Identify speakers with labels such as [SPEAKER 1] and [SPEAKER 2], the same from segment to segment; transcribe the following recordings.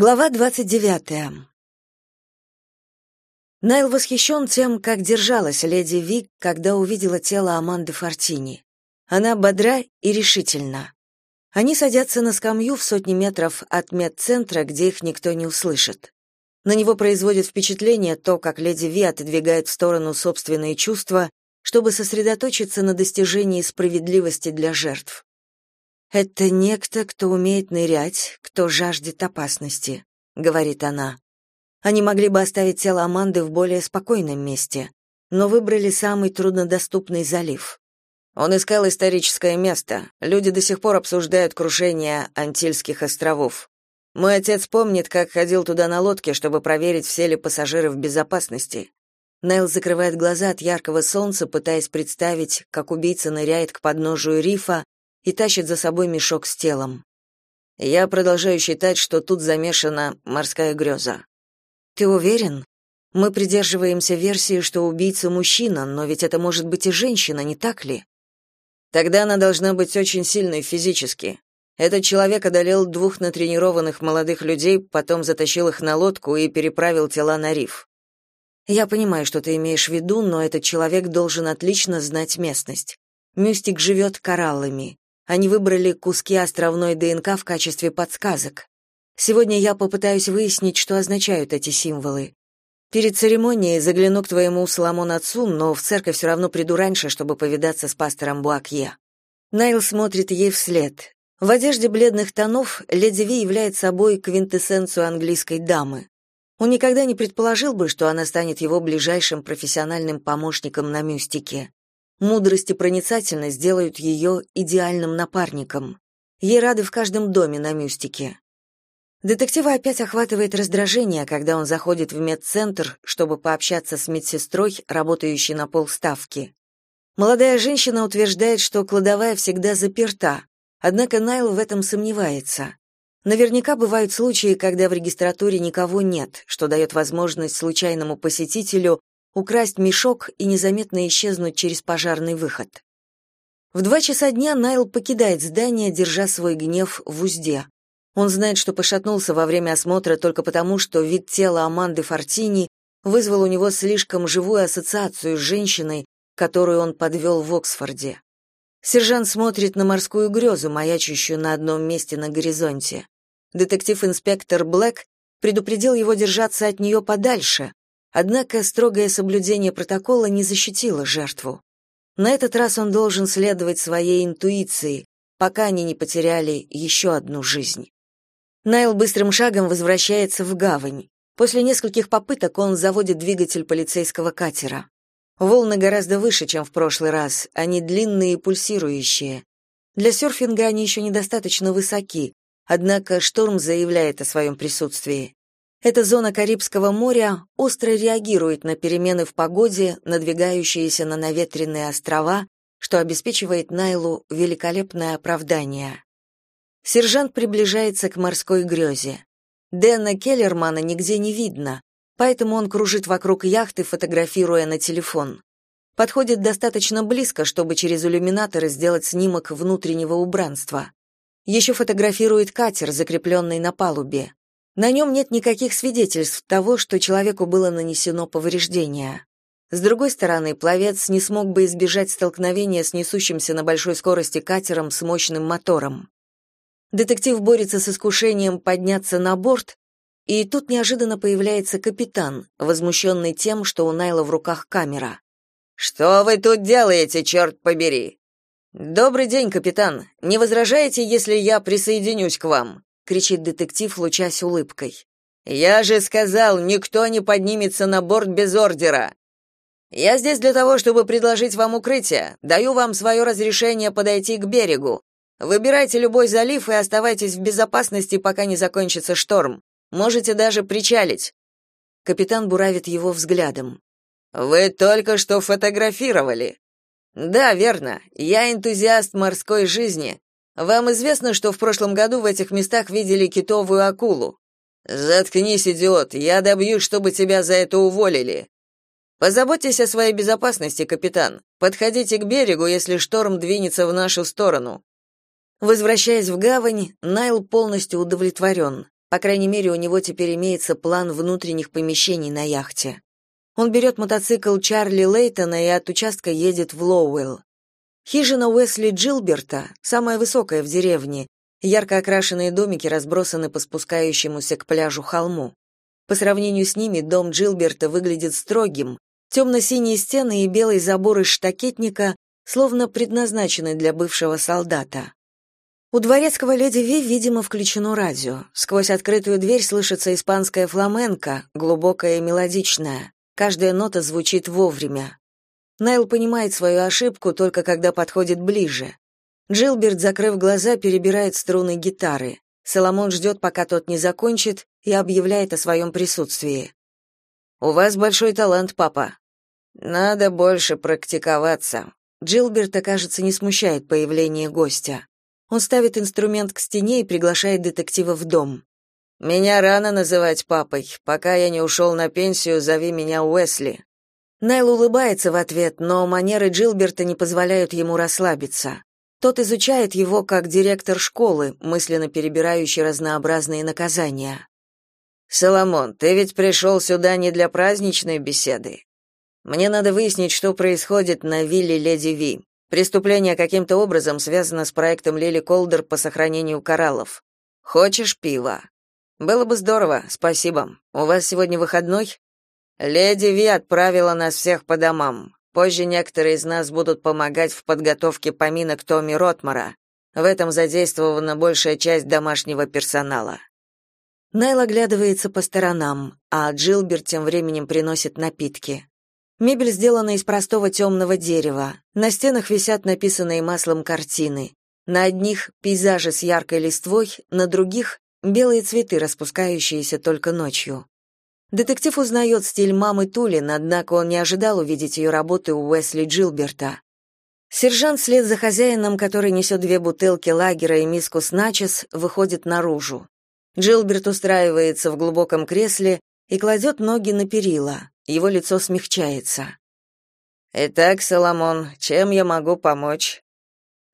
[SPEAKER 1] Глава 29. Найл восхищен тем, как держалась леди Вик, когда увидела тело Аманды Фортини. Она бодра и решительна. Они садятся на скамью в сотни метров от медцентра, где их никто не услышит. На него производит впечатление то, как леди Ви отодвигает в сторону собственные чувства, чтобы сосредоточиться на достижении справедливости для жертв. Это некто, кто умеет нырять, кто жаждет опасности, говорит она. Они могли бы оставить тело Аманды в более спокойном месте, но выбрали самый труднодоступный залив. Он искал историческое место. Люди до сих пор обсуждают крушение Антильских островов. Мой отец помнит, как ходил туда на лодке, чтобы проверить, все ли пассажиры в безопасности. Нейл закрывает глаза от яркого солнца, пытаясь представить, как убийца ныряет к подножию рифа и тащит за собой мешок с телом. Я продолжаю считать, что тут замешана морская греза. Ты уверен? Мы придерживаемся версии, что убийца мужчина, но ведь это может быть и женщина, не так ли? Тогда она должна быть очень сильной физически. Этот человек одолел двух натренированных молодых людей, потом затащил их на лодку и переправил тела на риф. Я понимаю, что ты имеешь в виду, но этот человек должен отлично знать местность. Мюстик живет кораллами. Они выбрали куски островной ДНК в качестве подсказок. Сегодня я попытаюсь выяснить, что означают эти символы. Перед церемонией загляну к твоему Соломон отцу, но в церковь все равно приду раньше, чтобы повидаться с пастором Буакье. Найл смотрит ей вслед. В одежде бледных тонов леди Ви является собой квинтэссенцию английской дамы. Он никогда не предположил бы, что она станет его ближайшим профессиональным помощником на мюстике. Мудрость и проницательность делают ее идеальным напарником. Ей рады в каждом доме на мюстике. Детектива опять охватывает раздражение, когда он заходит в медцентр, чтобы пообщаться с медсестрой, работающей на полставки. Молодая женщина утверждает, что кладовая всегда заперта, однако Найл в этом сомневается. Наверняка бывают случаи, когда в регистратуре никого нет, что дает возможность случайному посетителю украсть мешок и незаметно исчезнуть через пожарный выход. В два часа дня Найл покидает здание, держа свой гнев в узде. Он знает, что пошатнулся во время осмотра только потому, что вид тела Аманды Фортини вызвал у него слишком живую ассоциацию с женщиной, которую он подвел в Оксфорде. Сержант смотрит на морскую грезу, маячащую на одном месте на горизонте. Детектив-инспектор Блэк предупредил его держаться от нее подальше, Однако строгое соблюдение протокола не защитило жертву. На этот раз он должен следовать своей интуиции, пока они не потеряли еще одну жизнь. Найл быстрым шагом возвращается в гавань. После нескольких попыток он заводит двигатель полицейского катера. Волны гораздо выше, чем в прошлый раз, они длинные и пульсирующие. Для серфинга они еще недостаточно высоки, однако шторм заявляет о своем присутствии. Эта зона Карибского моря остро реагирует на перемены в погоде, надвигающиеся на наветренные острова, что обеспечивает Найлу великолепное оправдание. Сержант приближается к морской грезе. Дэна Келлермана нигде не видно, поэтому он кружит вокруг яхты, фотографируя на телефон. Подходит достаточно близко, чтобы через иллюминаторы сделать снимок внутреннего убранства. Еще фотографирует катер, закрепленный на палубе. На нем нет никаких свидетельств того, что человеку было нанесено повреждение. С другой стороны, пловец не смог бы избежать столкновения с несущимся на большой скорости катером с мощным мотором. Детектив борется с искушением подняться на борт, и тут неожиданно появляется капитан, возмущенный тем, что у Найла в руках камера. «Что вы тут делаете, черт побери?» «Добрый день, капитан. Не возражаете, если я присоединюсь к вам?» Кричит детектив, лучась улыбкой. Я же сказал, никто не поднимется на борт без ордера. Я здесь для того, чтобы предложить вам укрытие. Даю вам свое разрешение подойти к берегу. Выбирайте любой залив и оставайтесь в безопасности, пока не закончится шторм. Можете даже причалить. Капитан буравит его взглядом. Вы только что фотографировали. Да, верно. Я энтузиаст морской жизни, вам известно, что в прошлом году в этих местах видели китовую акулу? Заткнись, идиот, я добьюсь, чтобы тебя за это уволили. Позаботьтесь о своей безопасности, капитан. Подходите к берегу, если шторм двинется в нашу сторону. Возвращаясь в гавань, Найл полностью удовлетворен. По крайней мере, у него теперь имеется план внутренних помещений на яхте. Он берет мотоцикл Чарли Лейтона и от участка едет в Лоуэлл. Хижина Уэсли Джилберта, самая высокая в деревне, ярко окрашенные домики разбросаны по спускающемуся к пляжу холму. По сравнению с ними дом Джилберта выглядит строгим, темно-синие стены и белый забор из штакетника словно предназначены для бывшего солдата. У дворецкого леди Ви, видимо, включено радио. Сквозь открытую дверь слышится испанская фламенко, глубокая и мелодичная. Каждая нота звучит вовремя. Найл понимает свою ошибку только когда подходит ближе. Джилберт, закрыв глаза, перебирает струны гитары. Соломон ждет, пока тот не закончит, и объявляет о своем присутствии. «У вас большой талант, папа. Надо больше практиковаться». Джилберта, кажется, не смущает появление гостя. Он ставит инструмент к стене и приглашает детектива в дом. «Меня рано называть папой. Пока я не ушел на пенсию, зови меня Уэсли». Найл улыбается в ответ, но манеры Джилберта не позволяют ему расслабиться. Тот изучает его как директор школы, мысленно перебирающий разнообразные наказания. «Соломон, ты ведь пришел сюда не для праздничной беседы. Мне надо выяснить, что происходит на вилле Леди Ви. Преступление каким-то образом связано с проектом Лили Колдер по сохранению кораллов. Хочешь пива? Было бы здорово, спасибо. У вас сегодня выходной? Леди Ви отправила нас всех по домам. Позже некоторые из нас будут помогать в подготовке поминок Томми Ротмара. В этом задействована большая часть домашнего персонала. Найл оглядывается по сторонам, а Джилберт тем временем приносит напитки. Мебель сделана из простого темного дерева. На стенах висят написанные маслом картины. На одних пейзажи с яркой листвой, на других белые цветы, распускающиеся только ночью. Детектив узнает стиль мамы Тулин, однако он не ожидал увидеть ее работы у Уэсли Джилберта. Сержант вслед за хозяином, который несет две бутылки лагера и миску с начес, выходит наружу. Джилберт устраивается в глубоком кресле и кладет ноги на перила. Его лицо смягчается. Итак, Соломон, чем я могу помочь?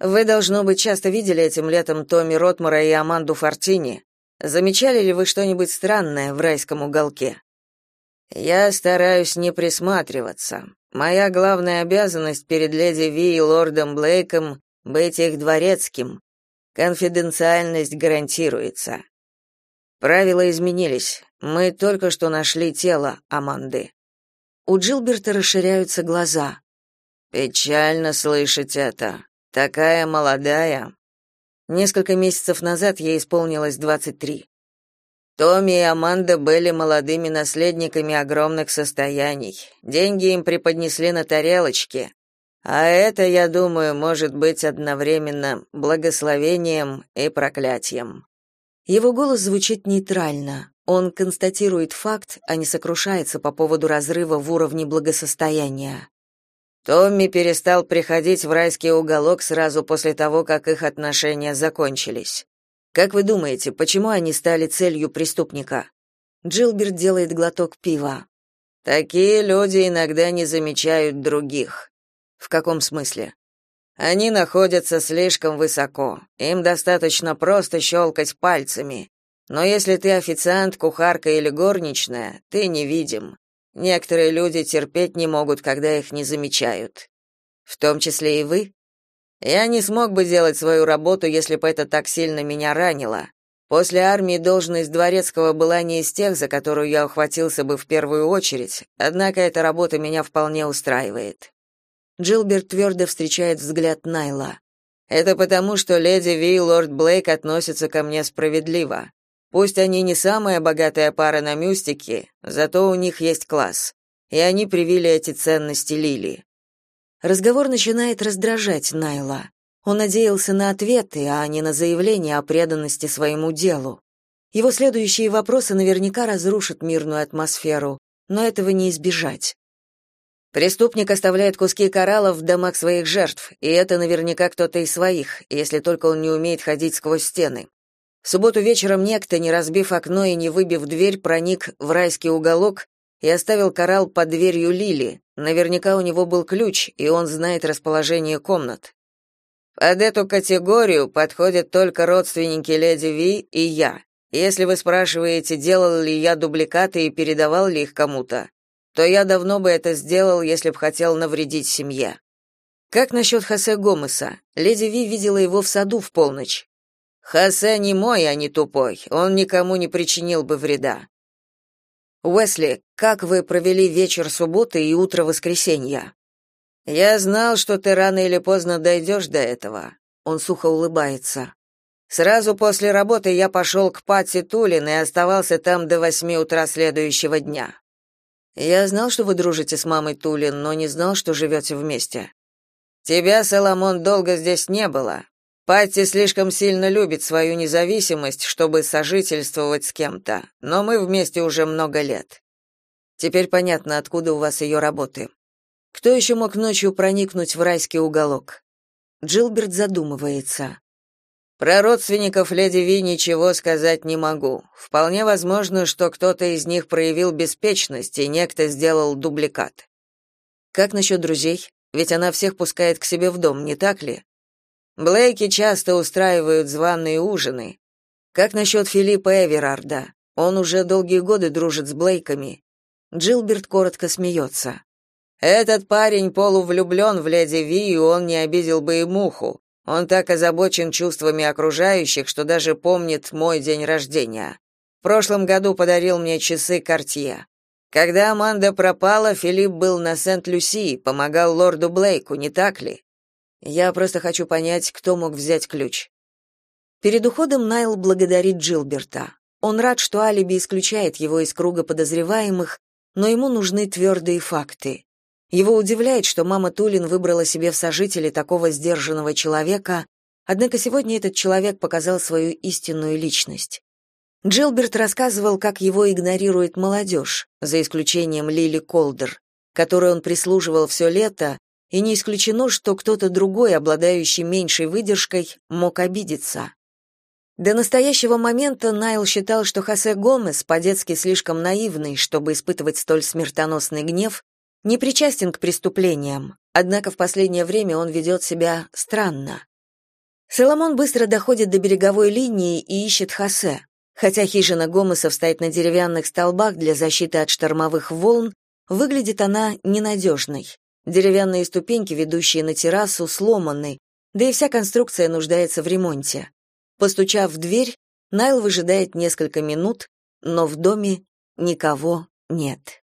[SPEAKER 1] Вы должно быть часто видели этим летом Томми Ротмара и Аманду Фортини. Замечали ли вы что-нибудь странное в райском уголке? Я стараюсь не присматриваться. Моя главная обязанность перед леди Ви и лордом Блейком быть их дворецким. Конфиденциальность гарантируется. Правила изменились. Мы только что нашли тело Аманды. У Джилберта расширяются глаза. Печально слышать это. Такая молодая. Несколько месяцев назад ей исполнилось 23. Томми и Аманда были молодыми наследниками огромных состояний. Деньги им преподнесли на тарелочке. А это, я думаю, может быть одновременно благословением и проклятием. Его голос звучит нейтрально. Он констатирует факт, а не сокрушается по поводу разрыва в уровне благосостояния. Томми перестал приходить в райский уголок сразу после того, как их отношения закончились. Как вы думаете, почему они стали целью преступника? Джилберт делает глоток пива. Такие люди иногда не замечают других. В каком смысле? Они находятся слишком высоко. Им достаточно просто щелкать пальцами. Но если ты официант, кухарка или горничная, ты невидим. Некоторые люди терпеть не могут, когда их не замечают. В том числе и вы. Я не смог бы делать свою работу, если бы это так сильно меня ранило. После армии должность дворецкого была не из тех, за которую я ухватился бы в первую очередь, однако эта работа меня вполне устраивает. Джилберт твердо встречает взгляд Найла. Это потому, что леди Ви и лорд Блейк относятся ко мне справедливо. Пусть они не самая богатая пара на мюстике, зато у них есть класс. И они привили эти ценности Лили. Разговор начинает раздражать Найла. Он надеялся на ответы, а не на заявления о преданности своему делу. Его следующие вопросы наверняка разрушат мирную атмосферу, но этого не избежать. Преступник оставляет куски кораллов в домах своих жертв, и это наверняка кто-то из своих, если только он не умеет ходить сквозь стены. В субботу вечером некто, не разбив окно и не выбив дверь, проник в райский уголок и оставил коралл под дверью Лили. Наверняка у него был ключ, и он знает расположение комнат. Под эту категорию подходят только родственники леди Ви и я.
[SPEAKER 2] Если вы спрашиваете, делал ли я дубликаты и передавал ли их кому-то, то я давно бы это сделал, если б хотел навредить семье.
[SPEAKER 1] Как насчет Хосе Гомеса? Леди Ви видела его в саду в полночь.
[SPEAKER 2] Хосе не мой, а не тупой. Он никому не причинил бы вреда.
[SPEAKER 1] Уэсли, как вы провели вечер субботы и утро воскресенья?
[SPEAKER 2] Я знал, что ты рано или поздно дойдешь до этого.
[SPEAKER 1] Он сухо улыбается.
[SPEAKER 2] Сразу после работы я пошел к Патти Тулин и оставался там до восьми утра следующего дня.
[SPEAKER 1] Я знал, что вы дружите с мамой Тулин, но не знал, что живете вместе.
[SPEAKER 2] Тебя, Соломон, долго здесь не было. Патти слишком сильно любит свою независимость, чтобы сожительствовать с кем-то, но мы вместе уже много лет.
[SPEAKER 1] Теперь понятно, откуда у вас ее работы. Кто еще мог ночью проникнуть в райский уголок? Джилберт задумывается.
[SPEAKER 2] Про родственников леди Ви ничего сказать не могу. Вполне возможно, что кто-то из них проявил беспечность, и некто сделал дубликат.
[SPEAKER 1] Как насчет друзей? Ведь она всех пускает к себе в дом, не так ли?
[SPEAKER 2] Блейки часто устраивают званые ужины.
[SPEAKER 1] Как насчет Филиппа Эверарда? Он уже долгие годы дружит с Блейками. Джилберт коротко смеется.
[SPEAKER 2] Этот парень полувлюблен в леди Ви, и он не обидел бы и муху. Он так озабочен чувствами окружающих, что даже помнит мой день рождения. В прошлом году подарил мне часы Cartier. Когда Аманда пропала, Филипп был на Сент-Люсии, помогал лорду Блейку, не так ли?
[SPEAKER 1] Я просто хочу понять, кто мог взять ключ. Перед уходом Найл благодарит Джилберта. Он рад, что алиби исключает его из круга подозреваемых, но ему нужны твердые факты. Его удивляет, что мама Тулин выбрала себе в сожители такого сдержанного человека, однако сегодня этот человек показал свою истинную личность. Джилберт рассказывал, как его игнорирует молодежь, за исключением Лили Колдер, которой он прислуживал все лето, и не исключено, что кто-то другой, обладающий меньшей выдержкой, мог обидеться. До настоящего момента Найл считал, что Хосе Гомес, по-детски слишком наивный, чтобы испытывать столь смертоносный гнев, не причастен к преступлениям, однако в последнее время он ведет себя странно. Соломон быстро доходит до береговой линии и ищет Хосе. Хотя хижина Гомеса стоит на деревянных столбах для защиты от штормовых волн, выглядит она ненадежной. Деревянные ступеньки, ведущие на террасу, сломаны, да и вся конструкция нуждается в ремонте. Постучав в дверь, Найл выжидает несколько минут, но в доме никого нет.